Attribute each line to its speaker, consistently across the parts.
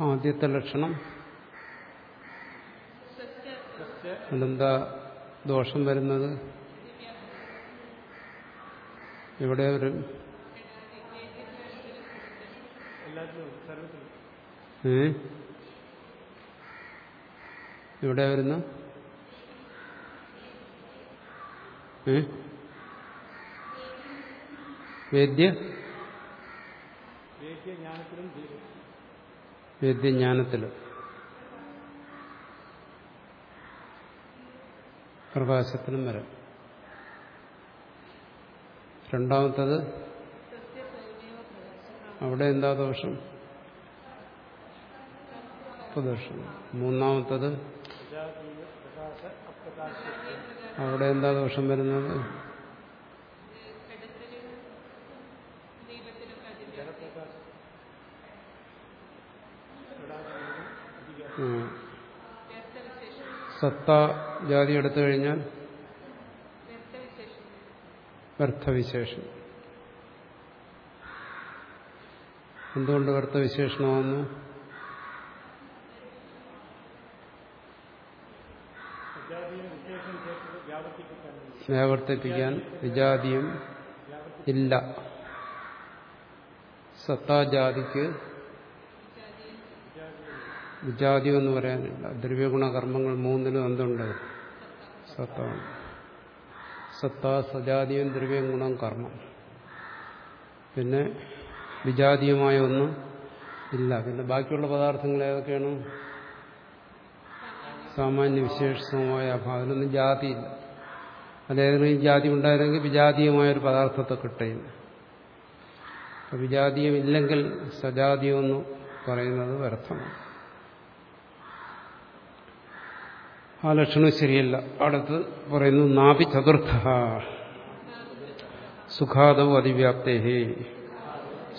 Speaker 1: ആദ്യത്തെ ലക്ഷണം. അതെന്താ ദോഷം വരുന്നത്? ഇവിടെ ഒരു ഇവിടെ വരുന്ന? ഏ? വേദ്യ? വേദ്യജ്ഞാനത്തിലും. പ്രകാശത്തിനും വരാം. രണ്ടാമത്തത് അവിടെ എന്താ ദോഷം? ദോഷം മൂന്നാമത്തത് അവിടെ എന്താ ദോഷം വരുന്നത്? സത്ത ജാതി എടുത്തു കഴിഞ്ഞാൽ വ്യർത്ഥവിശേഷം. എന്തുകൊണ്ട് വ്യർത്ഥവിശേഷണമാകുന്നു വ്യാവർത്തിപ്പിക്കാൻ വിജാതിയും ഇല്ല. സത്താജാതിക്ക് വിജാതി എന്ന് പറയാനില്ല. ദ്രവ്യഗുണ കർമ്മങ്ങൾ മൂന്നിലും എന്തുണ്ട്? സത്താണ് സത്ത സജാതിയും ദ്രവ്യഗുണം കർമ്മം. പിന്നെ വിജാതീയമായ ഒന്നും ഇല്ല. പിന്നെ ബാക്കിയുള്ള പദാർത്ഥങ്ങൾ ഏതൊക്കെയാണ്? സാമാന്യ വിശേഷമായ അഭാവത്തിലൊന്നും ജാതിയില്ല. അതേതെങ്കിലും ജാതി ഉണ്ടായിരുന്നെങ്കിൽ വിജാതീയമായൊരു പദാർത്ഥത്തെ കിട്ടയില്ല വിജാതീയമില്ലെങ്കിൽ വിജാതീയം ഇല്ലെങ്കിൽ എന്ന് പറയുന്നത് വ്യർത്ഥമാണ്. ആ ലക്ഷണം ശരിയല്ല. അടുത്ത് പറയുന്നു നാപി ചതുർത്ഥ. സുഖാദവും അതിവ്യാപ്തേ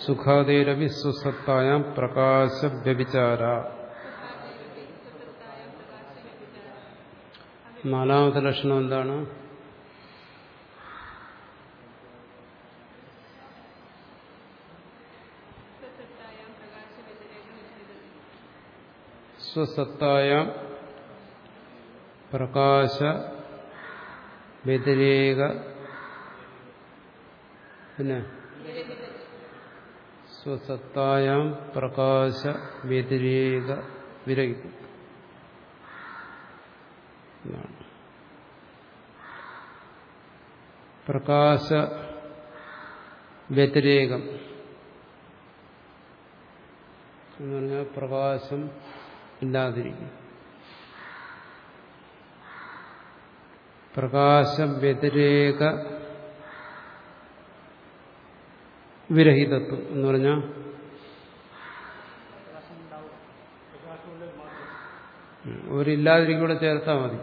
Speaker 1: സുഖാദേരവി സുസത്തായാം പ്രകാശ വ്യഭിചാര നാലാമത്തെ ലക്ഷണം എന്താണ്? സ്വസത്തായാം പ്രകാശ വ്യതിരേക പിന്നെ സ്വസത്തായാം പ്രകാശ വ്യതിരേക വിരഹിക്കും. പ്രകാശ വ്യതിരേകം എന്ന് പറഞ്ഞാൽ പ്രകാശം ഇല്ലാതിരിക്കും. പ്രകാശ വ്യതിരേക വിരഹിതത്വം എന്ന് പറഞ്ഞാൽ ഒരില്ലാതിരിക്കൂടെ ചേർത്താൽ മതി.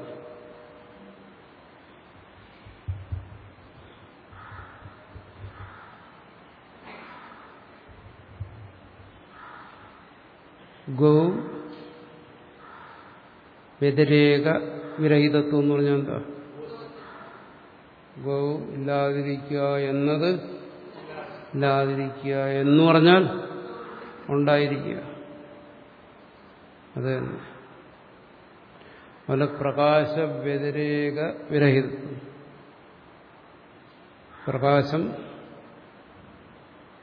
Speaker 1: ഗോ വ്യതിരേക വിരഹിതത്വം എന്ന് പറഞ്ഞാൽ എന്താ? ഗോ ഇല്ലാതിരിക്കുക എന്നത് ഇല്ലാതിരിക്കുക എന്ന് പറഞ്ഞാൽ ഉണ്ടായിരിക്കുക. അത് തന്നെ. അതുപോലെ പ്രകാശ വ്യതിരേക വിരഹിതം. പ്രകാശം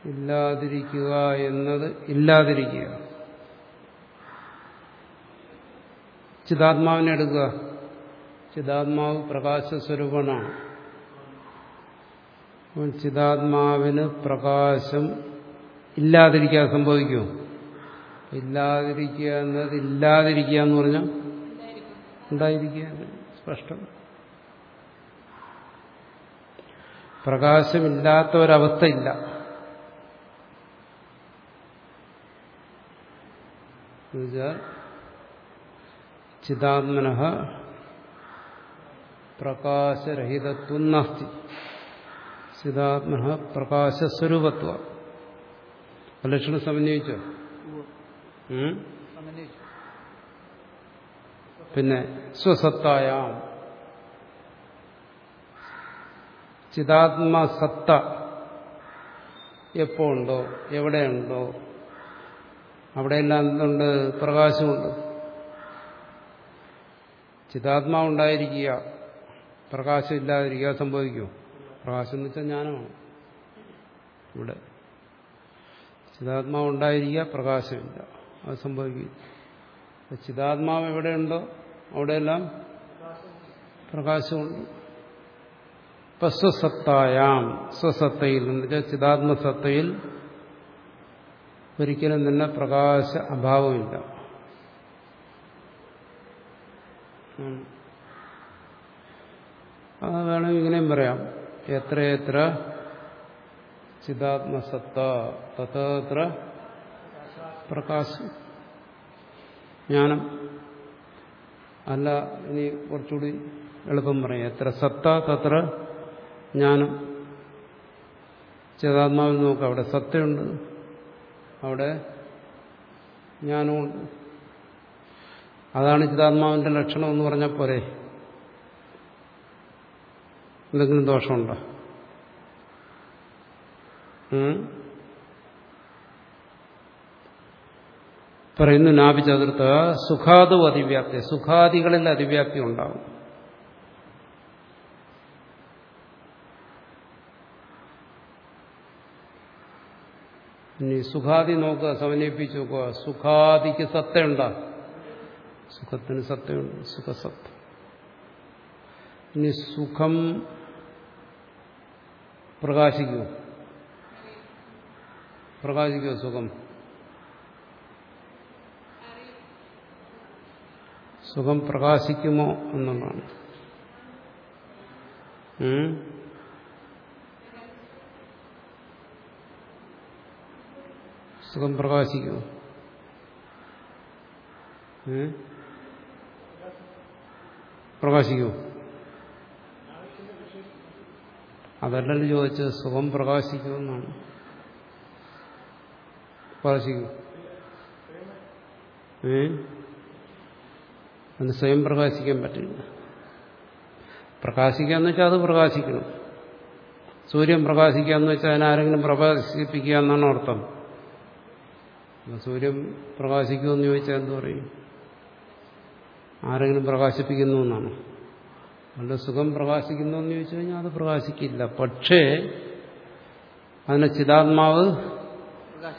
Speaker 1: ഇല്ലാതിരിക്കുക എന്നത് ഇല്ലാതിരിക്കുക. ചിതാത്മാവിനെ എടുക്കുക. ചിതാത്മാവ് പ്രകാശസ്വരൂപനാണ്. ചിതാത്മാവിന് പ്രകാശം ഇല്ലാതിരിക്കാൻ സംഭവിക്കുമോ? ഇല്ലാതിരിക്കുക എന്നത് ഇല്ലാതിരിക്കുക എന്ന് പറഞ്ഞാൽ ഉണ്ടായിരിക്കുക സ്പഷ്ടം. പ്രകാശമില്ലാത്ത ഒരവസ്ഥയില്ല ചിതാത്മന പ്രകാശരഹിതത്വം നാസ്തി. ചിതാത്മന പ്രകാശസ്വരൂപത്വ. ലക്ഷണം സമന്വയിച്ചോ? പിന്നെ സ്വസത്തായാം. ചിതാത്മസത്ത എപ്പോ ഉണ്ടോ? എവിടെയുണ്ടോ അവിടെയെല്ലാം എന്തുണ്ട് പ്രകാശമുണ്ട്. ചിതാത്മാവുണ്ടായിരിക്കുക പ്രകാശം ഇല്ലാതിരിക്കുക സംഭവിക്കുമോ? പ്രകാശം എന്ന് വെച്ചാൽ ജ്ഞാനമാണ് ഇവിടെ. ചിതാത്മാവ് ഉണ്ടായിരിക്കുക പ്രകാശമില്ല അത് സംഭവിക്കും. ചിതാത്മാവ് എവിടെയുണ്ടോ അവിടെയെല്ലാം പ്രകാശമുണ്ട്. ഇപ്പൊ സ്വസത്തായാം. സ്വസത്തയിൽ എന്ന് വെച്ചാൽ ചിതാത്മസത്തയിൽ ഒരിക്കലും തന്നെ പ്രകാശ അഭാവമില്ല. അത് വേണമെങ്കിൽ ഇങ്ങനെയും പറയാം. എത്രയെത്ര ചിതാത്മസത്ത തത്ര പ്രകാശം. ജ്ഞാനം. അല്ല ഇനി കുറച്ചുകൂടി എളുപ്പം പറയാം. എത്ര സത്ത തത്ര ജ്ഞാനം. ചിതാത്മാവിൽ നോക്കാം അവിടെ സത്തയുണ്ട്. അവിടെ ജ്ഞാനമുണ്ട്. അതാണ് ചിതാത്മാവിന്റെ ലക്ഷണം എന്ന് പറഞ്ഞാൽ പോരെ? എന്തെങ്കിലും ദോഷമുണ്ടോ? പറയുന്നു നാഭി ചതുർത്ഥ സുഖാതു അതിവ്യാപ്തി. സുഖാദികളിൽ അതിവ്യാപ്തി ഉണ്ടാവും. ഇനി സുഖാദി നോക്കുക സമന്വയിപ്പിച്ച് നോക്കുക. സുഖാദിക്ക് സത്തയുണ്ടാ? സുഖത്തിന് സത്തയുണ്ട്. സുഖസത്ത. ഇനി സുഖം പ്രകാശിക്കുമോ പ്രകാശിക്കുമോ സുഖം. സുഖം പ്രകാശിക്കുമോ എന്നുള്ളതാണ്. സുഖം പ്രകാശിക്കുമോ പ്രകാശിക്കുമോ അതല്ലല്ലോ ചോദിച്ചത് സുഖം പ്രകാശിക്കുമെന്നാണ്. പ്രകാശിക്കും. ഏ? അതിന് സ്വയം പ്രകാശിക്കാൻ പറ്റില്ല. പ്രകാശിക്കാന്ന് വെച്ചാൽ അത് പ്രകാശിക്കണം. സൂര്യൻ പ്രകാശിക്കാന്ന് വെച്ചാൽ അതിനാരെങ്കിലും പ്രകാശിപ്പിക്കുക എന്നാണ് അർത്ഥം. സൂര്യൻ പ്രകാശിക്കുമെന്ന് ചോദിച്ചാൽ എന്തു പറയും? ആരെങ്കിലും പ്രകാശിപ്പിക്കുന്നു എന്നാണ് അതുകൊണ്ട് സുഖം പ്രകാശിക്കുന്നു എന്ന് ചോദിച്ചു കഴിഞ്ഞാൽ അത് പ്രകാശിക്കില്ല. പക്ഷേ അതിനെ ചിതാത്മാവ്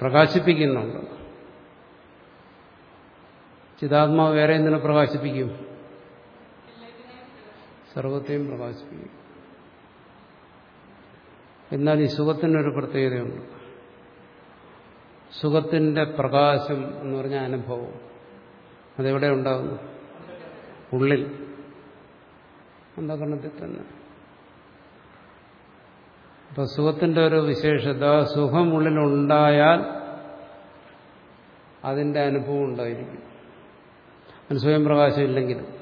Speaker 1: പ്രകാശിപ്പിക്കുന്നുണ്ട്. ചിതാത്മാവ് വേറെ എന്തിനെ പ്രകാശിപ്പിക്കും? സർവത്തെയും പ്രകാശിപ്പിക്കും. എന്നാൽ ഈ സുഖത്തിനൊരു പ്രത്യേകതയുണ്ട്. സുഖത്തിന്റെ പ്രകാശം എന്ന് പറഞ്ഞ അനുഭവം. അതെവിടെ ഉണ്ടാകുന്നു? ഉള്ളിൽ. അന്ധകരണത്തിൽ തന്നെ. അപ്പൊ സുഖത്തിന്റെ ഒരു വിശേഷത സുഖം ഉള്ളിലുണ്ടായാൽ അതിന്റെ അനുഭവം ഉണ്ടായിരിക്കും. അതിന് സ്വയം പ്രകാശം ഇല്ലെങ്കിലും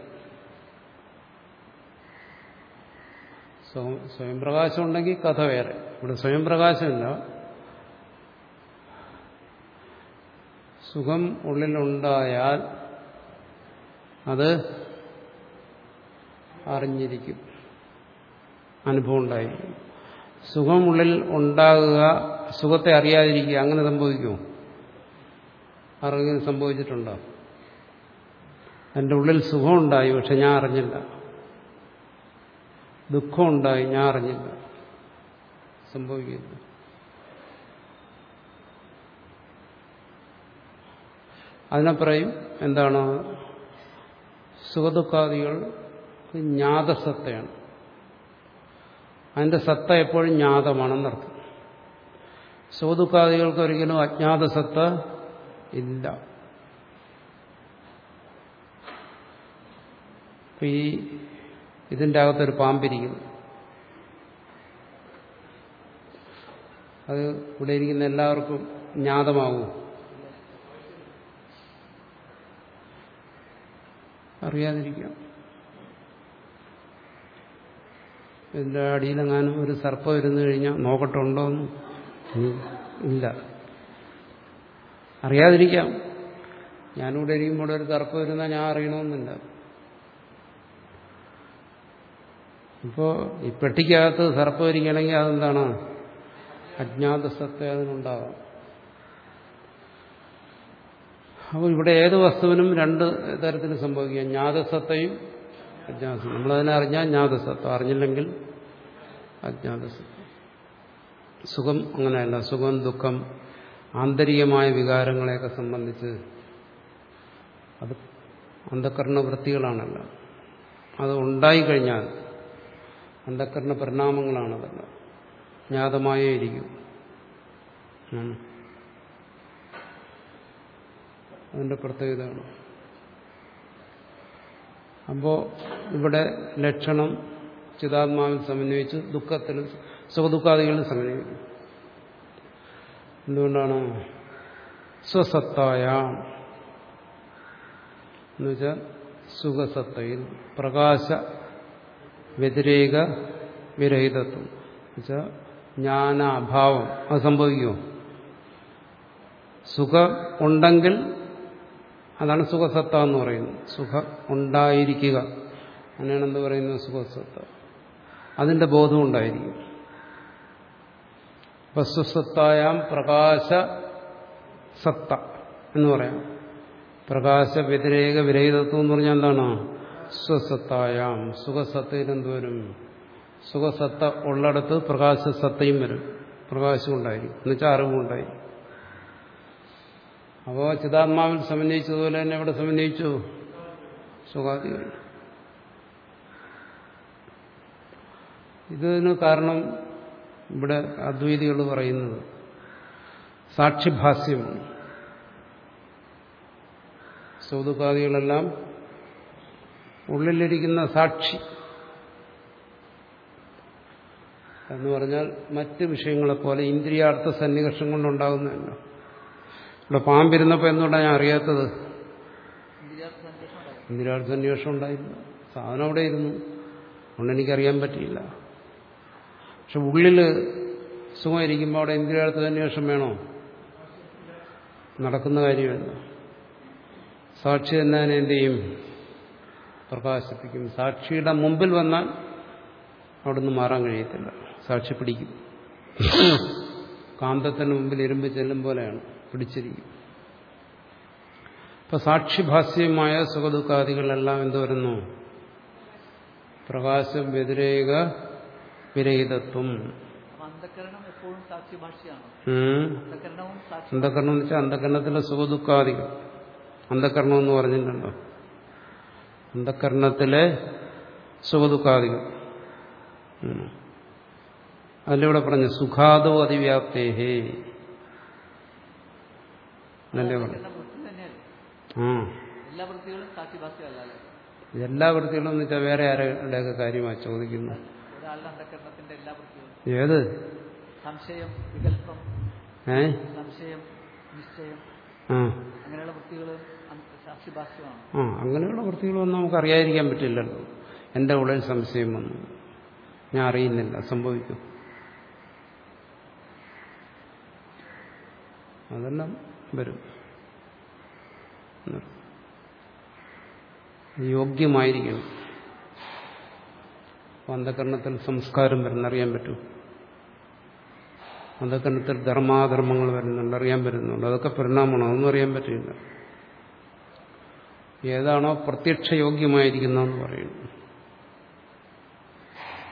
Speaker 1: സ്വയം പ്രകാശം ഉണ്ടെങ്കിൽ കഥ വേറെ. ഇവിടെ സ്വയം പ്രകാശമില്ല. സുഖം ഉള്ളിലുണ്ടായാൽ അത് അറിഞ്ഞിരിക്കും. അനുഭവം ഉണ്ടായിരിക്കും. സുഖമുള്ളിൽ ഉണ്ടാകുക സുഖത്തെ അറിയാതിരിക്കുക അങ്ങനെ സംഭവിക്കുമോ? അറിയാൻ സംഭവിച്ചിട്ടുണ്ടോ? എന്റെ ഉള്ളിൽ സുഖമുണ്ടായി പക്ഷെ ഞാൻ അറിഞ്ഞില്ല. ദുഃഖമുണ്ടായി ഞാൻ അറിഞ്ഞില്ല. സംഭവിക്കുന്നു അതിനെ പറയും എന്താണ്? സുഖദുഃഖാദികൾ ജ്ഞാതസത്തയാണ്. അതിന്റെ സത്ത എപ്പോഴും ജ്ഞാതമാണെന്നർത്ഥം. സോതുക്കാദികൾക്ക് ഒരിക്കലും അജ്ഞാതസത്ത ഇല്ല. ഈ ഇതിന്റെ അകത്തൊരു പാമ്പിരിക്കുന്നു. അത് ഇവിടെ ഇരിക്കുന്ന എല്ലാവർക്കും ജ്ഞാതമാകൂ അറിയാതിരിക്കാം. ഇതിന്റെ അടിയിലെങ്ങാനും ഒരു സർപ്പം ഇരുന്നു കഴിഞ്ഞാൽ നോക്കട്ടെ ഉണ്ടോന്ന് ഇല്ല. അറിയാതിരിക്കാം. ഞാനിവിടെ ഇരിക്കുമ്പോൾ ഒരു സർപ്പം ഇരുന്നാൽ ഞാൻ അറിയണമെന്നില്ല. ഇപ്പോ ഈ പെട്ടിക്കകത്ത് സർപ്പം ഇരിക്കണമെങ്കിൽ അതെന്താണ്? അജ്ഞാത സത്യം അതിനുണ്ടാകാം അപ്പോൾ ഇവിടെ ഏത് വസ്തുവിനും രണ്ട് തരത്തിൽ സംഭവിക്കാം. ജ്ഞാതസത്തയും അജ്ഞാതസത്ത നമ്മളതിനെ അറിഞ്ഞാൽ അജ്ഞാതസത്വം. അറിഞ്ഞില്ലെങ്കിൽ അജ്ഞാതസത്വം. സുഖം അങ്ങനെയല്ല. സുഖം ദുഃഖം ആന്തരികമായ വികാരങ്ങളെയൊക്കെ സംബന്ധിച്ച് അത് അന്ധകരണ വൃത്തികളാണല്ല അത് ഉണ്ടായിക്കഴിഞ്ഞാൽ അന്ധകരണ പരിണാമങ്ങളാണതല്ല. ജ്ഞാതമായേ ഇരിക്കും. അതിന്റെ പ്രത്യേകതയാണ് അപ്പോ ഇവിടെ ലക്ഷണം ചിതാത്മാവിൽ സമന്വയിച്ച് ദുഃഖത്തിലും സുഖദുഃഖാദികളിൽ സമന്വയിക്കും എന്തുകൊണ്ടാണ്? സ്വസത്തായ. എന്നുവെച്ചാൽ സുഖസത്തയിൽ പ്രകാശ വ്യതിരേക വിരഹിതത്വം. എന്നുവെച്ചാൽ ജ്ഞാനാഭാവം. അത് സംഭവിക്കുമോ സുഖം ഉണ്ടെങ്കിൽ അതാണ് സുഖസത്ത എന്ന് പറയുന്നത്. സുഖം ഉണ്ടായിരിക്കുക. അങ്ങനെയാണ് എന്ത് പറയുന്നത്? സുഖസത്ത. അതിന്റെ ബോധം ഉണ്ടായിരിക്കും. വസ്തുസത്തായാം പ്രകാശ സത്ത എന്ന് പറയാം. പ്രകാശ വ്യതിരേക വിരഹിതത്വം എന്ന് പറഞ്ഞാൽ എന്താണ്? സ്വസത്തായാം. സുഖസത്തയിൽ എന്തുവരും സുഖസത്ത ഉള്ളിടത്ത് പ്രകാശസത്തയും വരും. പ്രകാശം ഉണ്ടായിരിക്കും. എന്നുവെച്ചാൽ അറിവുണ്ടായി അപ്പോൾ ചിതാത്മാവിൽ സമന്വയിച്ചതുപോലെ തന്നെ എവിടെ സമന്വയിച്ചു. സുഖാദികൾ ഇതിന് കാരണം ഇവിടെ അദ്വൈതികൾ പറയുന്നത് സാക്ഷിഭാസ്യമാണ് സൗതുക്കാദികളെല്ലാം ഉള്ളിലിരിക്കുന്ന സാക്ഷി എന്ന് പറഞ്ഞാൽ മറ്റ് വിഷയങ്ങളെപ്പോലെ ഇന്ദ്രിയാർത്ഥ സന്നികർഷം കൊണ്ടുണ്ടാകുന്നതല്ല. ഇവിടെ പാമ്പിരുന്നപ്പോൾ എന്തുകൊണ്ടാണ് ഞാൻ അറിയാത്തത്? ഇന്ദിരാർത്ഥ അന്വേഷണം ഉണ്ടായില്ല സാധനം അവിടെ ഇരുന്നു. അതുകൊണ്ട് എനിക്കറിയാൻ പറ്റിയില്ല. പക്ഷെ ഉള്ളിൽ സുഖമായിരിക്കുമ്പോൾ അവിടെ ഇന്ദിരാർത്ഥ അന്വേഷണം വേണോ? നടക്കുന്ന കാര്യമല്ല. സാക്ഷി തന്നെ അതിനെ എന്ത് ചെയ്യും? പ്രകാശിപ്പിക്കും. സാക്ഷിയുടെ മുമ്പിൽ വന്നാൽ അവിടുന്ന് മാറാൻ കഴിയത്തില്ല. സാക്ഷി പിടിക്കും. കാന്തത്തിന് മുമ്പിൽ ഇരുമ്പ് ചെല്ലും പോലെയാണ്. പിടിച്ചിരിക്കും. ഇപ്പൊ സാക്ഷിഭാസ്യമായ സുഖദുഃഖാദികളെല്ലാം എന്ത് വരുന്നു? പ്രകാശം വ്യതിരേക വിരഹിതത്വം.
Speaker 2: അന്ധകരണം
Speaker 1: എന്ന് വെച്ചാൽ അന്ധകരണത്തിലെ സുഖദുഃഖാദികൾ. അന്ധകരണം എന്ന് പറഞ്ഞിട്ടുണ്ടോ? അന്ധകരണത്തിലെ സുഖദുഃഖാദികൾ. അതിലൂടെ അതിലിവിടെ പറഞ്ഞു സുഖാദോ അതിവ്യാപ്തേഹേ. എന്നല്ലേ പറഞ്ഞു ആ
Speaker 2: എല്ലാ വൃത്തികളും
Speaker 1: എന്ന് വെച്ചാൽ വേറെ ആരുടെയൊക്കെ കാര്യമായി ചോദിക്കുന്നു? ഏത്?
Speaker 2: സംശയം വികല്പം
Speaker 1: ഏ?
Speaker 2: സംശയം നിശ്ചയം അങ്ങനെയുള്ള വൃത്തികൾ സാക്ഷി ഭാഷ്യമാണ്
Speaker 1: ആ അങ്ങനെയുള്ള വൃത്തികളൊന്നും നമുക്ക് അറിയാതിരിക്കാൻ പറ്റില്ലല്ലോ. എന്റെ ഉള്ളിൽ സംശയം വന്നു. ഞാൻ അറിയുന്നില്ല. സംഭവിക്കും. അതെല്ലാം വരും. യോഗ്യമായിരിക്കണം. അന്ധകരണത്തിൽ സംസ്കാരം വരുന്നറിയാൻ പറ്റും. അന്ധകരണത്തിൽ ധർമാധർമ്മങ്ങൾ വരുന്നുണ്ട് അറിയാൻ പറ്റുന്നുണ്ട്. അതൊക്കെ പരിണാമമാണ് അതൊന്നും അറിയാൻ പറ്റില്ല. ഏതാണോ പ്രത്യക്ഷ യോഗ്യമായിരിക്കുന്നതെന്ന് പറയുന്നു.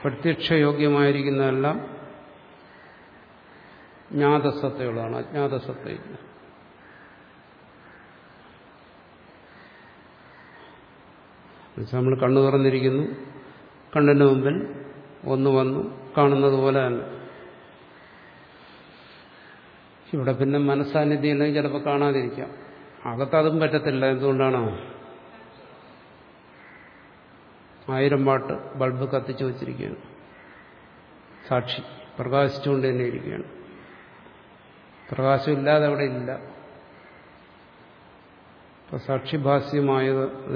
Speaker 1: പ്രത്യക്ഷ യോഗ്യമായിരിക്കുന്നതെല്ലാം ജ്ഞാതസത്തയുള്ളതാണ് അജ്ഞാതസത്തയില്ല. നമ്മൾ കണ്ണു തുറന്നിരിക്കുന്നു കണ്ണിന് മുമ്പിൽ ഒന്ന് വന്നു. കാണുന്നത് പോലെ തന്നെ. ഇവിടെ പിന്നെ മനസ്സാന്നിധ്യം ഇല്ലെങ്കിൽ ചിലപ്പോൾ കാണാതിരിക്കാം. അകത്തതും പറ്റത്തില്ല. എന്തുകൊണ്ടാണോ? ആയിരം വാട്ട് ബൾബ് കത്തിച്ചു വച്ചിരിക്കുകയാണ്. സാക്ഷി പ്രകാശിച്ചുകൊണ്ട് തന്നെ ഇരിക്കുകയാണ്. പ്രകാശമില്ലാതെ അവിടെ ഇല്ല. ഇപ്പൊ സാക്ഷിഭാസ്യമായത്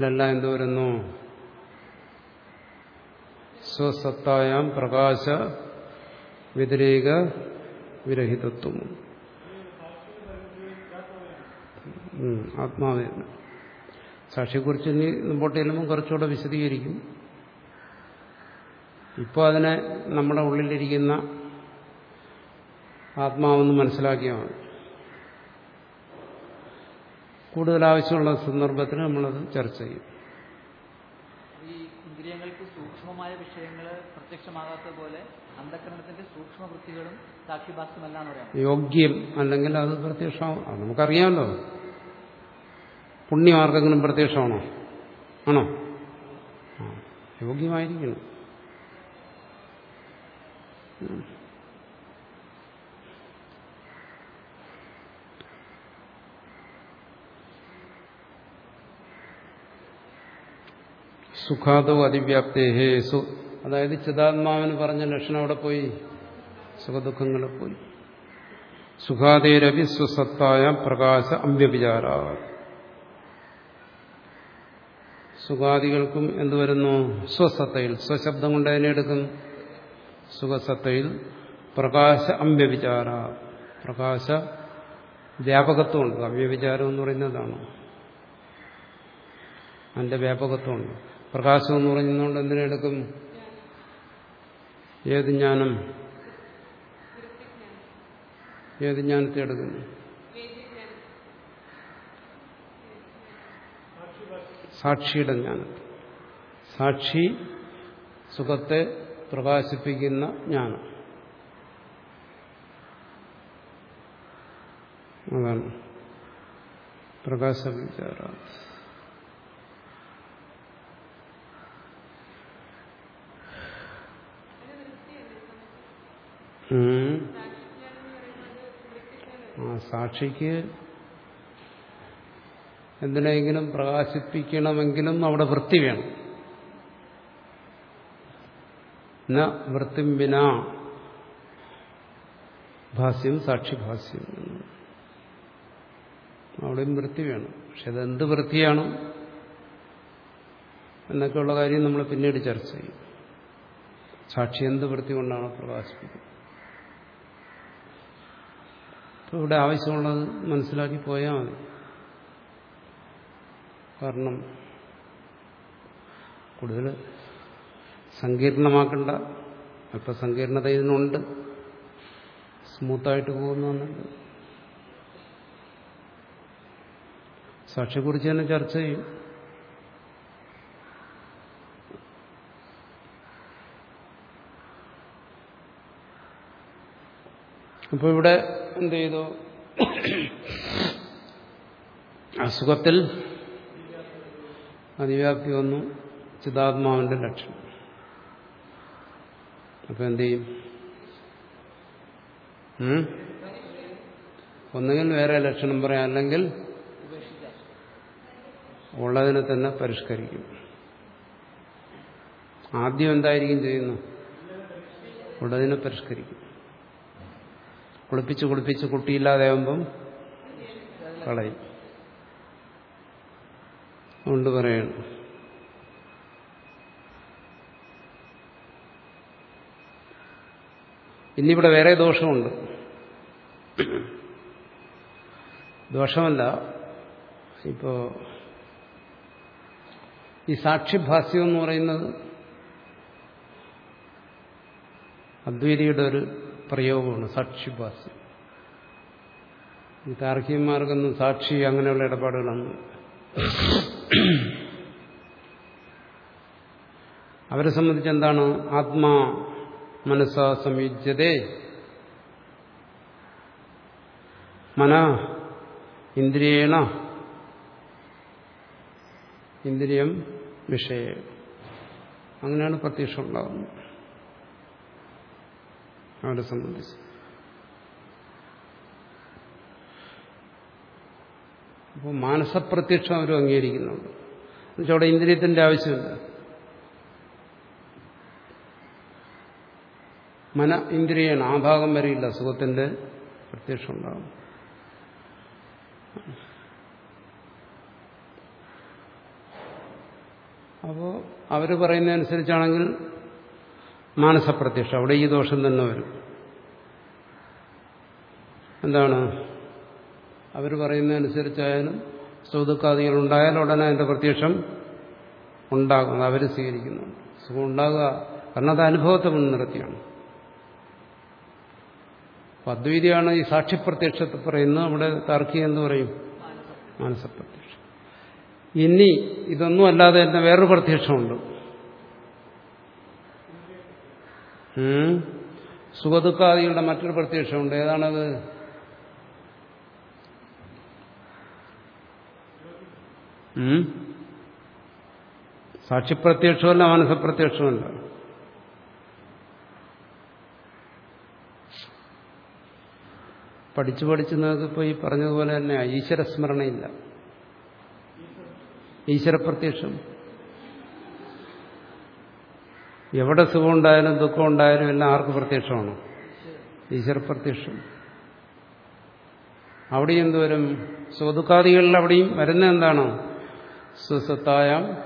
Speaker 1: ഇതിലെല്ലാം എന്തോ വരുന്നു. സ്വസത്തായാം പ്രകാശ വ്യതിരേക വിരഹിതത്വം. ആത്മാവ്. തന്നെ സാക്ഷിയെക്കുറിച്ച് ഇനി മുമ്പോട്ട് ചെല്ലുമ്പോൾ കുറച്ചുകൂടെ വിശദീകരിക്കും. ഇപ്പോൾ അതിനെ നമ്മുടെ ഉള്ളിലിരിക്കുന്ന ആത്മാവെന്ന് മനസ്സിലാക്കിയാൽ മതി. കൂടുതൽ ആവശ്യമുള്ള സന്ദർഭത്തിൽ നമ്മളത് ചർച്ച ചെയ്യും.
Speaker 2: ഈ ഇന്ദ്രിയങ്ങൾക്ക് സൂക്ഷ്മമായ വിഷയങ്ങൾ പ്രത്യക്ഷമാകാത്ത പോലെ അന്ധകരണത്തിന്റെ സൂക്ഷ്മ വൃത്തികളും സാക്ഷിഭാസ്യമല്ലാന്ന് പറയാം
Speaker 1: യോഗ്യം അല്ലെങ്കിൽ അത് പ്രത്യക്ഷമാവും നമുക്കറിയാമല്ലോ. പുണ്യമാർഗങ്ങളും പ്രത്യക്ഷമാണോ? ആണോ? യോഗ്യമായിരിക്കണം. സുഖാദോ അതിവ്യാപ്തേഹേ സു. അതായത് ചിതാത്മാവിന് പറഞ്ഞ ലക്ഷണം അവിടെ പോയി? സുഖദുഃഖങ്ങളിൽ പോയി. സുഖാദേരവി സ്വസത്തായ പ്രകാശ അമ്യവിചാര സുഖാദികൾക്കും എന്തു വരുന്നു? സ്വസത്തയിൽ. സ്വശബ്ദം കൊണ്ട് അതിനെ എടുക്കും. സുഖസത്തയിൽ പ്രകാശ അമ്യവിചാര പ്രകാശ വ്യാപകത്വമുണ്ട്. അവ്യവിചാരം എന്ന് പറയുന്നതാണ്. അതിന്റെ വ്യാപകത്വമുണ്ട്. പ്രകാശം എന്ന് പറയുന്നതുകൊണ്ട് എന്തിനെടുക്കും ഏത് ജ്ഞാനം? ഏത് ജ്ഞാനത്തെ എടുക്കുന്നു സാക്ഷിയുടെ ജ്ഞാനം. സാക്ഷി സുഖത്തെ പ്രകാശിപ്പിക്കുന്ന ജ്ഞാനം. അതാണ് പ്രകാശ വിചാര സാക്ഷിക്ക് എന്തിനെങ്കിലും പ്രകാശിപ്പിക്കണമെങ്കിലും അവിടെ വൃത്തി വേണം. ന വൃത്തിം വിന. ഭാസ്യം സാക്ഷിഭാസ്യം ഭാസ്യം. അവിടെയും വൃത്തി വേണം. പക്ഷെ അതെന്ത് വൃത്തിയാണ് എന്നൊക്കെയുള്ള കാര്യം നമ്മൾ പിന്നീട് ചർച്ച ചെയ്യും. സാക്ഷി എന്ത് വൃത്തി കൊണ്ടാണ് പ്രകാശിപ്പിക്കുന്നത്? ഇവിടെ ആവശ്യമുള്ളത് മനസ്സിലാക്കി പോയാൽ മതി. കാരണം കൂടുതൽ സങ്കീർണമാക്കണ്ട. അല്പ സങ്കീർണത ഇതിനുണ്ട്. സ്മൂത്തായിട്ട് പോകുന്നുണ്ട്. സാക്ഷിയെക്കുറിച്ച് തന്നെ ചർച്ച ചെയ്യും. അപ്പോൾ ഇവിടെ എന്ത് ചെയ്തു? അസുഖത്തിൽ അതിവ്യാപ്തി വന്നു. ചിതാത്മാവിന്റെ ലക്ഷണം അപ്പൊ എന്ത് ചെയ്യും? ഒന്നുകിൽ വേറെ ലക്ഷണം പറയാം അല്ലെങ്കിൽ ഉള്ളതിനെ തന്നെ പരിഷ്കരിക്കും. ആദ്യം എന്തായിരിക്കും ചെയ്യുന്നു ഉള്ളതിനെ പരിഷ്കരിക്കും. കുളിപ്പിച്ച് കുളിപ്പിച്ച് കുട്ടിയില്ലാതെയാകുമ്പം കളയും. അതുകൊണ്ട് പറയണം. ഇന്നിവിടെ വേറെ ദോഷമുണ്ട്. ദോഷമല്ല ഇപ്പോ ഈ സാക്ഷിഭാസ്യം എന്ന് പറയുന്നത് അദ്വൈതിയുടെ ഒരു പ്രയോഗമാണ് ഈ താർക്കികന്മാർക്കൊന്നും സാക്ഷി അങ്ങനെയുള്ള ഇടപാടുകളൊന്നും അവരെ സംബന്ധിച്ച് എന്താണ്? ആത്മാ മനസ്സാ സംയുജ്യതേ മന ഇന്ദ്രിയേണ ഇന്ദ്രിയം വിഷയം. അങ്ങനെയാണ് പ്രത്യക്ഷം ഉണ്ടാകുന്നത് അവരെ സംബന്ധിച്ച്. അപ്പോൾ മാനസപ്രത്യക്ഷം അവരും അംഗീകരിക്കുന്നുണ്ട്. എന്നുവെച്ചാൽ അവിടെ ഇന്ദ്രിയത്തിന്റെ ആവശ്യമില്ല. മന ഇന്ദ്രിയാണ് ആ ഭാഗം വരെയില്ല. സുഖത്തിന്റെ പ്രത്യക്ഷം ഉണ്ടാകും അപ്പോൾ അവർ പറയുന്നതനുസരിച്ചാണെങ്കിൽ മാനസപ്രത്യക്ഷം. അവിടെ ഈ ദോഷം തന്നെ വരും. എന്താണ്? അവർ പറയുന്നതനുസരിച്ചായാലും സുഖദുഃഖാദികൾ ഉണ്ടായാലും ഉടനെ അതിന്റെ പ്രത്യക്ഷം ഉണ്ടാകും. അത് അവർ സ്വീകരിക്കുന്നു. സുഖം ഉണ്ടാകുക. കാരണം അത് അനുഭവത്തെ മുൻനിർത്തിയാണ്. പദ്വീതിയാണ് ഈ സാക്ഷിപ്രത്യക്ഷത്തെ പറയുന്നത്. നമ്മുടെ താർക്കിക എന്ന് പറയും? മാനസപ്രത്യക്ഷം. ഇനി ഇതൊന്നും അല്ലാതെ തന്നെ വേറൊരു പ്രത്യക്ഷമുണ്ട്. സുഖദുഃഖാദികളുടെ മറ്റൊരു പ്രത്യക്ഷമുണ്ട്. ഏതാണത്? സാക്ഷിപ്രത്യക്ഷമല്ല മാനസപ്രത്യക്ഷമല്ല. പഠിച്ചു പഠിച്ചു നിങ്ങൾക്ക് ഇപ്പോൾ ഈ പറഞ്ഞതുപോലെ തന്നെ ഈശ്വരസ്മരണയില്ല. ഈശ്വരപ്രത്യക്ഷം. എവിടെ സുഖമുണ്ടായാലും ദുഃഖം ഉണ്ടായാലും എല്ലാം ആർക്ക് പ്രത്യക്ഷമാണ്. ഈശ്വര പ്രത്യക്ഷം അവിടെയും എന്തുവരും സുഖദുഃഖാദികളിൽ അവിടെയും വരുന്ന എന്താണ്? സുസത്തായാം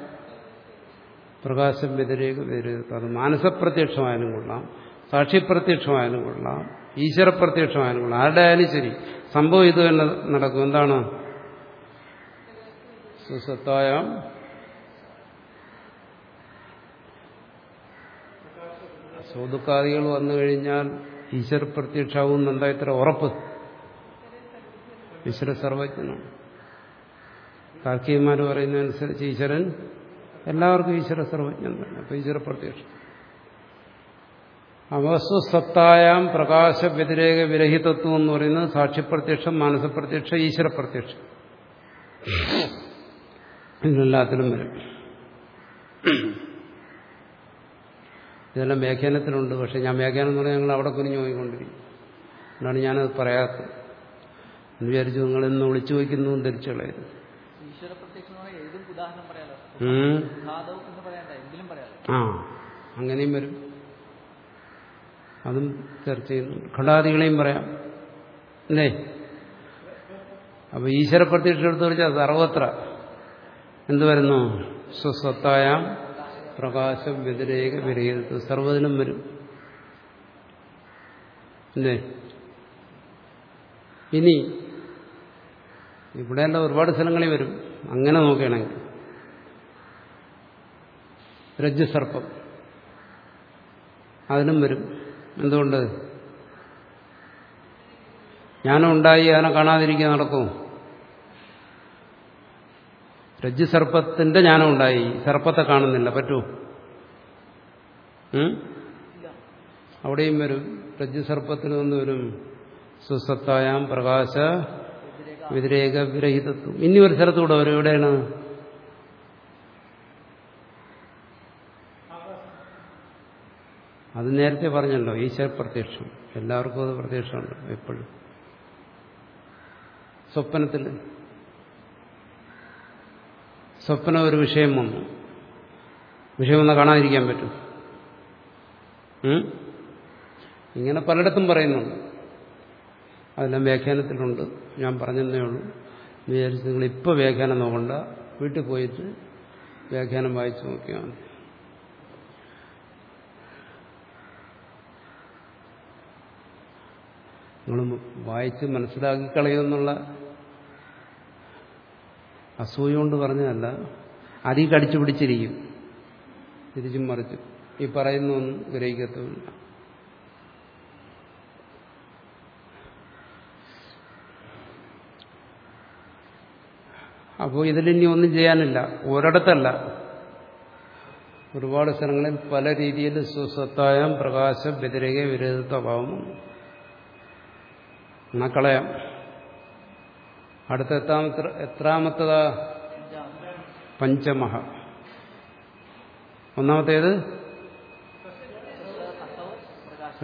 Speaker 1: പ്രകാശം വ്യതിരേക വ്യതിരേകത്ത് അത് മാനസപ്രത്യക്ഷമായാലും കൊള്ളാം സാക്ഷിപ്രത്യക്ഷമായാലും കൊള്ളാം ഈശ്വരപ്രത്യക്ഷമായാലും കൊള്ളാം. ആരുടെ ആയാലും ശരി സംഭവം ഇത് തന്നെ നടക്കും. എന്താണ്? സുസത്തായാം സ്വതുക്കാദികൾ വന്നു കഴിഞ്ഞാൽ ഈശ്വര പ്രത്യക്ഷാവും എന്താ ഇത്ര ഉറപ്പ്? ഈശ്വര സർവജ്ഞനാണ്. കാർക്കികന്മാർ പറയുന്നതനുസരിച്ച് ഈശ്വരൻ എല്ലാവർക്കും ഈശ്വര സർവജ്ഞൻ തന്നെ. അപ്പൊ ഈശ്വര പ്രത്യക്ഷം. അവസ്വസത്തായാം പ്രകാശ വ്യതിരേക വിരഹിതത്വം എന്ന് പറയുന്നത് സാക്ഷിപ്രത്യക്ഷം മാനസപ്രത്യക്ഷം ഈശ്വര പ്രത്യക്ഷം ഇതിനെല്ലാത്തിലും വരും. ഇതെല്ലാം വ്യാഖ്യാനത്തിലുണ്ട് പക്ഷെ ഞാൻ വ്യാഖ്യാനം എന്ന് പറഞ്ഞാൽ ഞങ്ങൾ അവിടെ കുനിഞ്ഞു പോയിക്കൊണ്ടിരിക്കും. അതുകൊണ്ടാണ് ഞാനത് പറയാത്തത്. എന്ന് വിചാരിച്ചു നിങ്ങൾ ഇന്ന് വിളിച്ചു വയ്ക്കുന്നു ധരിച്ചു ആ അങ്ങനെയും വരും. അതും ചർച്ച ചെയ്യുന്നുണ്ട്. ഘടാദികളെയും പറയാം. അല്ലേ? അപ്പൊ ഈശ്വര പ്രത്യക്ഷ എടുത്തു വെച്ചാൽ സർവത്ര എന്ത് വരുന്നു? സ്വസ്വത്തായാം പ്രകാശം വ്യതിരേക വിരഹിതത്വം സർവദിനം വരും. അല്ലേ? ഇനി ഇവിടെയല്ല ഒരുപാട് സ്ഥലങ്ങളിൽ വരും. അങ്ങനെ നോക്കുകയാണെങ്കിൽ രജ്ജുസർപ്പം അതിനും വരും. എന്തുകൊണ്ട്? ഞാനും ഉണ്ടായി അതിനെ കാണാതിരിക്കുക നടക്കും. രജ്ജുസർപ്പത്തിന്റെ ജ്ഞാനം ഉണ്ടായി സർപ്പത്തെ കാണുന്നില്ല. പറ്റൂ? അവിടെയും വരും. രജ്ജുസർപ്പത്തിന് ഒന്ന് വരും. സുസത്തായാം പ്രകാശ വ്യതിരേക വിരഹിതത്വം. ഇനി ഒരു സ്ഥലത്തൂടെ വരും. എവിടെയാണ്? അത് നേരത്തെ പറഞ്ഞല്ലോ. ഈശ്വര പ്രത്യക്ഷം. എല്ലാവർക്കും അത് പ്രത്യക്ഷമുണ്ട്. എപ്പോഴും. സ്വപ്നത്തിൽ സ്വപ്നം ഒരു വിഷയം വന്നു. വിഷയം വന്നാൽ കാണാതിരിക്കാൻ പറ്റും. ഇങ്ങനെ പലയിടത്തും പറയുന്നുണ്ട്. അതെല്ലാം വ്യാഖ്യാനത്തിലുണ്ട്. ഞാൻ പറഞ്ഞതേ ഉള്ളൂ. വിചാരിച്ച് നിങ്ങൾ ഇപ്പോൾ വ്യാഖ്യാനം നോക്കണ്ട. വീട്ടിൽ പോയിട്ട് വ്യാഖ്യാനം വായിച്ചു നോക്കിയാൽ നിങ്ങൾ വായിച്ച് മനസ്സിലാക്കി കളയുമെന്നുള്ള അസൂയ കൊണ്ട് പറഞ്ഞതല്ല. അതി കടിച്ചു പിടിച്ചിരിക്കും. തിരിച്ചും മറിച്ചും. ഈ പറയുന്നൊന്നും ഗ്രഹിക്കത്തുമില്ല. അപ്പോൾ ഇതിലിനി ഒന്നും ചെയ്യാനില്ല. ഒരിടത്തല്ല. ഒരുപാട് സ്ഥലങ്ങളിൽ പല രീതിയിൽ സ്വസ്വത്തായം പ്രകാശ വ്യതിരക വിരുദ്ധ ഭാവം നക്കളയാം അടുത്ത എത്താമത്തെ എത്രാമത്തതാ? പഞ്ചമഹ. ഒന്നാമത്തേത്?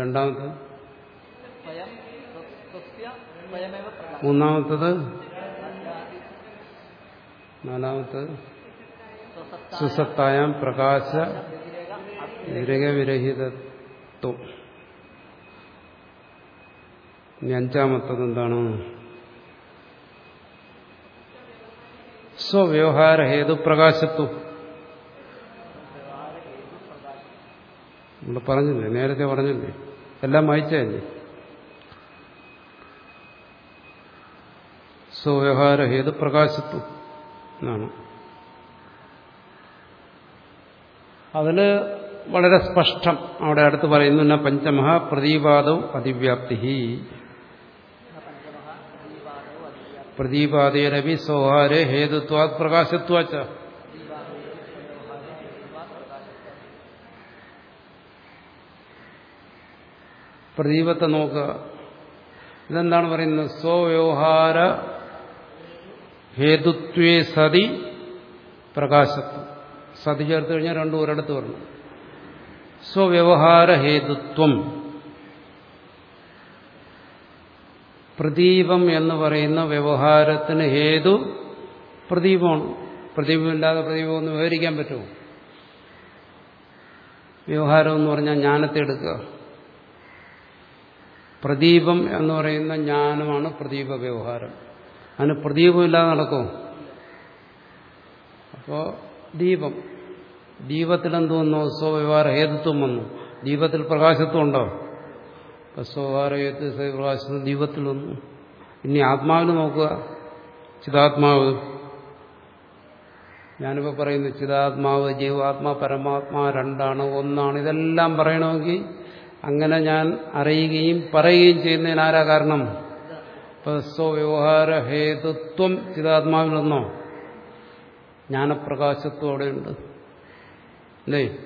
Speaker 2: രണ്ടാമത്തെ?
Speaker 1: മൂന്നാമത്തത്? നാലാമത്തത്? സുസത്തായാം പ്രകാശ വിരഹവിരഹിതത്വം ഇനി അഞ്ചാമത്തത് എന്താണ്? സ്വവ്യവഹാര ഹേതുപ്രകാശത്വം നമ്മൾ പറഞ്ഞില്ലേ? നേരത്തെ പറഞ്ഞില്ലേ? എല്ലാം വായിച്ചല്ലേ സ്വവ്യവഹാര ഹേതുപ്രകാശത്വം എന്നാണ്. അതിൽ വളരെ സ്പഷ്ടം അവിടെ അടുത്ത് പറയുന്നു പഞ്ചമഹാപ്രതിപാദവും പഞ്ചമഹ പ്രതിപാദവും അതിവ്യാപ്തി പ്രദീപാദേരവി സൗഹാരെ ഹേതുത്വാത് പ്രകാശത്വാച്ച പ്രദീപത്തെ നോക്കുക. ഇതെന്താണ് പറയുന്നത്? സ്വവ്യവഹാര ഹേതുത്വേ സതി പ്രകാശത്വം. സതി ചേർത്ത് കഴിഞ്ഞാൽ രണ്ടും ഒരിടത്ത് പറഞ്ഞു സ്വവ്യവഹാര ഹേതുത്വം. പ്രദീപം എന്ന് പറയുന്ന വ്യവഹാരത്തിന് ഹേതു പ്രദീപമാണ്. പ്രദീപമില്ലാതെ പ്രദീപം ഒന്ന് വിവരിക്കാൻ പറ്റുമോ? വ്യവഹാരം എന്ന് പറഞ്ഞാൽ ജ്ഞാനത്തെ എടുക്കുക. പ്രദീപം എന്ന് പറയുന്ന ജ്ഞാനമാണ് പ്രദീപ വ്യവഹാരം. അതിന് പ്രദീപമില്ലാതെ നടക്കും. അപ്പോ ദീപം. ദീപത്തിൽ വന്നു? സ്വവ്യവഹാര ഹേതുത്വം വന്നു. ദീപത്തിൽ പ്രകാശത്വം ഉണ്ടോ? ഹേതു പ്രകാശത്വം ദീപത്തിൽ വന്നു ഇനി ആത്മാവിന് നോക്കുക. ചിതാത്മാവ്. ഞാനിപ്പോൾ പറയുന്നു ചിതാത്മാവ് ജീവാത്മാ പരമാത്മാ രണ്ടാണ് ഒന്നാണ്. ഇതെല്ലാം പറയണമെങ്കിൽ അങ്ങനെ ഞാൻ അറിയുകയും പറയുകയും ചെയ്യുന്നതിന് ആരാ കാരണം? സ്വവ്യവഹാര ഹേതുത്വം ചിതാത്മാവിൽ വന്നോ ജ്ഞാനപ്രകാശത്വം അവിടെയുണ്ട് അല്ലേ?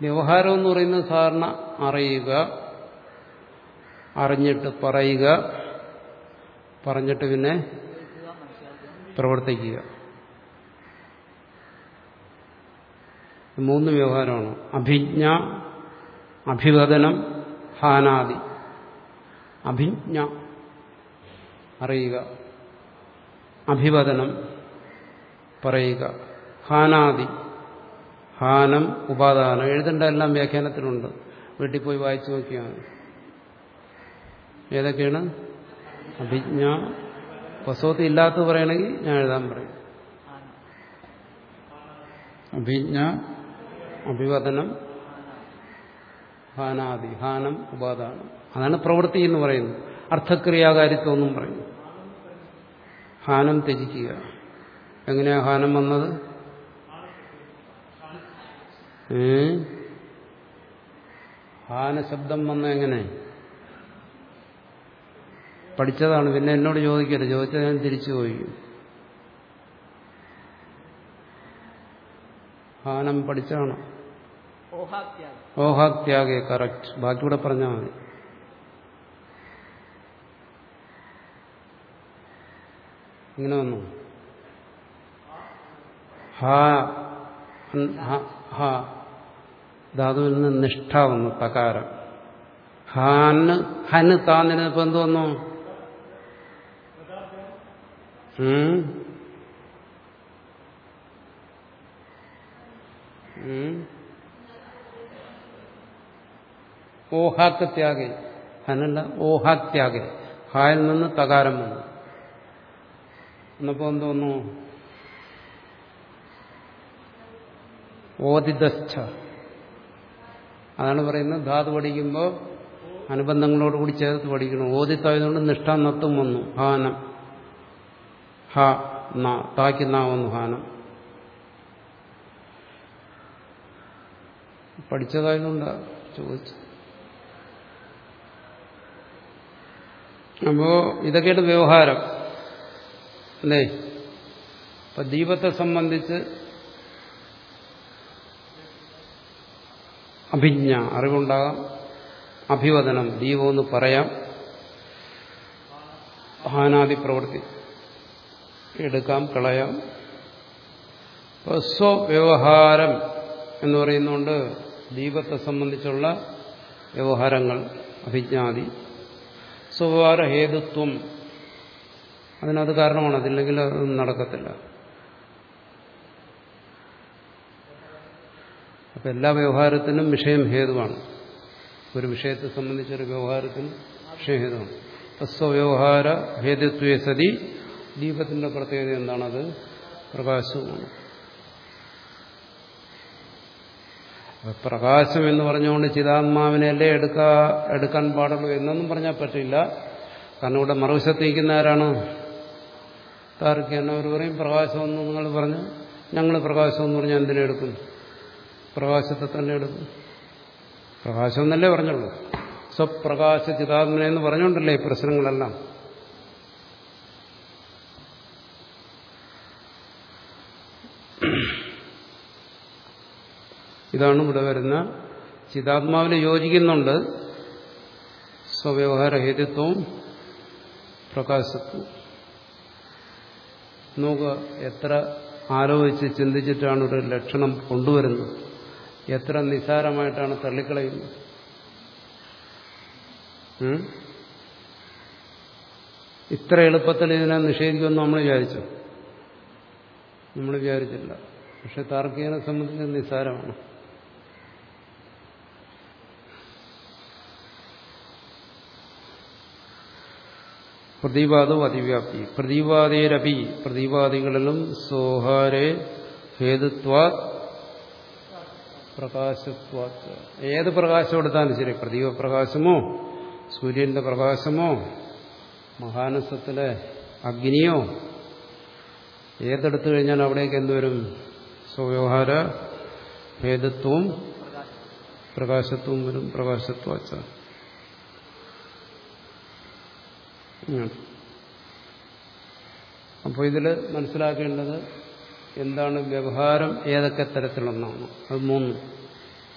Speaker 1: വ്യവഹാരം എന്ന് പറയുന്നത് സാധാരണ അറിയുക അറിഞ്ഞിട്ട് പറയുക പറഞ്ഞിട്ട് പിന്നെ പ്രവർത്തിക്കുക. മൂന്ന് വ്യവഹാരമാണ്. അഭിജ്ഞ അഭിവദനം ഹാനാദി. അഭിജ്ഞ അറിയുക. അഭിവദനം പറയുക. ഹാനാദി ഹാനം ഉപാദാനം എഴുതേണ്ട എല്ലാം വ്യാഖ്യാനത്തിലുണ്ട്. വീട്ടിൽ പോയി വായിച്ചു നോക്കിയാൽ ഏതൊക്കെയാണ്? അഭിജ്ഞ പ്രസവത്തിൽ ഇല്ലാത്തത് പറയണമെങ്കിൽ ഞാൻ എഴുതാൻ പറയും. അഭിജ്ഞ അഭിവദനം ഹാനാദി ഹാനം ഉപാദാനം. അതാണ് പ്രവൃത്തി എന്ന് പറയുന്നത്. അർത്ഥക്രിയാകാരിത്വം എന്നും പറയും. ഹാനം ത്യജിക്കുക. എങ്ങനെയാണ് ഹാനം വന്നത്? ഏ? ഹാനശബ്ദം വന്ന എങ്ങനെ? പഠിച്ചതാണ്. പിന്നെ എന്നോട് ചോദിക്കരുത്. ചോദിച്ചാൽ ഞാൻ തിരിച്ചു പോയി. ഹാനം പഠിച്ചാണ്?
Speaker 2: ഓഹാത്യാഗം.
Speaker 1: കറക്റ്റ്. ബാക്കി കൂടെ പറഞ്ഞാൽ മതി. ഇങ്ങനെ വന്നു. ഹ- ഹ ധാതുവിൽ നിന്ന് നിഷ്ഠ വന്നു തകാരം ഹാന് ഹന് താന്നിരുന്നപ്പോ എന്ത് വന്നു? ഉം? ഓഹാക്ത്യാഗെ ഹനല്ല ഓഹാത്യാഗെ ഹായിൽ നിന്ന് തകാരം വന്നു. എന്നപ്പോ എന്ത് വന്നു? ഓദിതസ്ഥ അതാണ് പറയുന്നത് ധാതു പഠിക്കുമ്പോൾ അനുബന്ധങ്ങളോടുകൂടി ചേർത്ത് പഠിക്കണം. ഓദിത്തായതുകൊണ്ട് നിഷ്ഠാനത്വം വന്നു. ഹാനം. ഹ താക്കി നാ വന്നു ഹാനം. പഠിച്ചതായതുകൊണ്ടാ ചോദിച്ചു അപ്പോ ഇതൊക്കെയാണ് വ്യവഹാരം. അല്ലേ? ഇപ്പൊ ദീപത്തെ സംബന്ധിച്ച് അഭിജ്ഞ അറിവുണ്ടാകാം. അഭിവദനം ദീപം എന്ന് പറയാം. ഹാനാദി പ്രവൃത്തി. എടുക്കാം കളയാം. സ്വവ്യവഹാരം എന്ന് പറയുന്നുണ്ട് ദീപത്തെ സംബന്ധിച്ചുള്ള വ്യവഹാരങ്ങൾ അഭിജ്ഞാതി സ്വവ്യവഹാര ഹേതുത്വം. അതിനത് കാരണമാണ് അതില്ലെങ്കിൽ അതൊന്നും നടക്കത്തില്ല. അപ്പം എല്ലാ വ്യവഹാരത്തിനും വിഷയം ഹേതുവാണ്. ഒരു വിഷയത്തെ സംബന്ധിച്ചൊരു വ്യവഹാരത്തിന് വിഷയഹേതുവാണ് സ്വവ്യവഹാര ഭേദത്വേ സതി ദീപത്തിന്റെ പ്രത്യേകത എന്താണത്? പ്രകാശവുമാണ്. പ്രകാശം എന്ന് പറഞ്ഞുകൊണ്ട് ചിതാത്മാവിനെയല്ലേ എടുക്കാ എടുക്കാൻ പാടുള്ളൂ എന്നൊന്നും പറഞ്ഞാൽ പറ്റില്ല. കാരണം ഇവിടെ മറുവശത്ത് നിൽക്കുന്ന ആരാണ്? താർക്കിയെന്നവർ അവർ പറയും? പ്രകാശം എന്ന് നിങ്ങൾ പറഞ്ഞു ഞങ്ങൾ പ്രകാശം എന്ന് പറഞ്ഞാൽ എന്തിനെടുക്കും പ്രകാശത്തെ തന്നെ എടുക്കും? പ്രകാശം എന്നല്ലേ പറഞ്ഞുള്ളൂ. സ്വപ്രകാശ ചിതാത്മന എന്ന് പറഞ്ഞുകൊണ്ടല്ലേ ഈ പ്രശ്നങ്ങളെല്ലാം. ഇതാണ് ഇവിടെ വരുന്ന ചിതാത്മാവിന് യോജിക്കുന്നുണ്ട്. സ്വവ്യവഹാരഹേതുത്വവും പ്രകാശത്വവും. നോക്കുക എത്ര ആലോചിച്ച് ചിന്തിച്ചിട്ടാണ് ഒരു ലക്ഷണം കൊണ്ടുവരുന്നത്. എത്ര നിസാരമായിട്ടാണ് തള്ളിക്കളയുന്നത്? ഇത്ര എളുപ്പത്തിൽ ഇതിനെ നിഷേധിക്കുമെന്ന് നമ്മൾ വിചാരിച്ചു. നമ്മൾ വിചാരിച്ചില്ല പക്ഷെ താർക്കികനെ സംബന്ധിച്ച് നിസ്സാരമാണ് പ്രതിവാദവും അതിവ്യാപ്തി. പ്രതിവാദേരപി. പ്രതിവാദികളിലും സോഹാരെ ഹേതുത്വാ പ്രകാശത്വാ ഏത് പ്രകാശം എടുത്താലും ശരി പ്രദീപപ്രകാശമോ സൂര്യന്റെ പ്രകാശമോ മഹാനസത്തിലെ അഗ്നിയോ ഏതെടുത്തു കഴിഞ്ഞാൽ അവിടേക്ക് എന്തുവരും സ്വവ്യവഹാര ഭേദത്വവും പ്രകാശത്വവും വരും. പ്രകാശത്വാച്ച അപ്പോൾ ഇതിൽ മനസ്സിലാക്കേണ്ടത് എന്താണ് വ്യവഹാരം? ഏതൊക്കെ തരത്തിലൊന്നാണ്? അത് മൂന്ന്.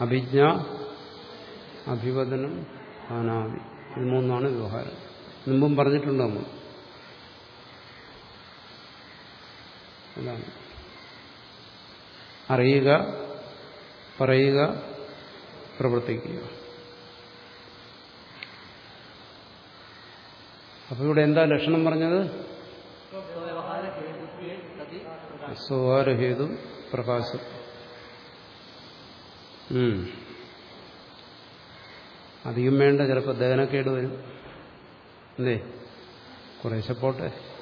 Speaker 1: അഭിജ്ഞ അഭിവദനം അനാവി ഇത് മൂന്നാണ് വ്യവഹാരം. മുമ്പും പറഞ്ഞിട്ടുണ്ട് നമ്മൾ. അതാണ്. അറിയുക പറയുക പ്രവർത്തിക്കുക. അപ്പൊ ഇവിടെ എന്താ ലക്ഷണം പറഞ്ഞത്
Speaker 2: സ്വവ്യവഹാര ഹേതുത്വേ സതി പ്രകാശം
Speaker 1: സ്വകാരഹേതു പ്രകാശം. അധികം വേണ്ട ചിലപ്പോൾ ദഹനക്കേട് വരും. അല്ലേ? കുറേശ്ശെ പോട്ടെ.